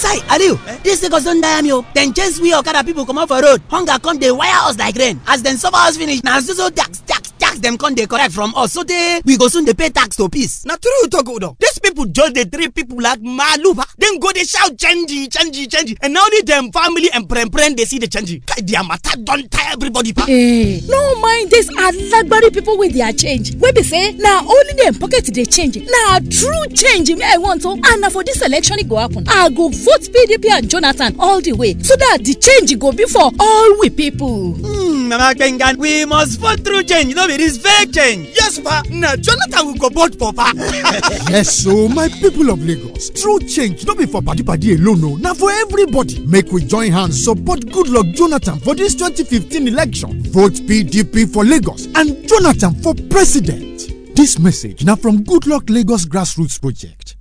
sai aliu dis lagos don tire me o dem chase we okada pipo comot for road. Hunger come dey wire us like rain. As dem suffer us finish na so so tax tax tax dem come dey collect from us. So tey we go soon dey pay tax to peace. na true you talk odo dis pipo just dey treat pipo like maluba. Dem go dey shout change change change. And na only dem family and pren dey see the change. Kai their matter don tire everybody pa. Eh, no mind dis alagbari pipo wey their change. Wey be say na only dem pocket dey change. Na true change me i want o and na for dis election e go happen. I go vote pdp and jonathan all the way so dat di change go be for all we pipo. Hmm, mama gbenga we must vote through change no be dis fake change. yes pa na jonathan we go vote for pa. yes so my people of lagos true change no be for padi padi alone oh. o na for everybody make we join hands support goodluck jonathan for dis 2015 election vote pdp for lagos and jonathan for president dis message na from goodluck lagos grassroots project.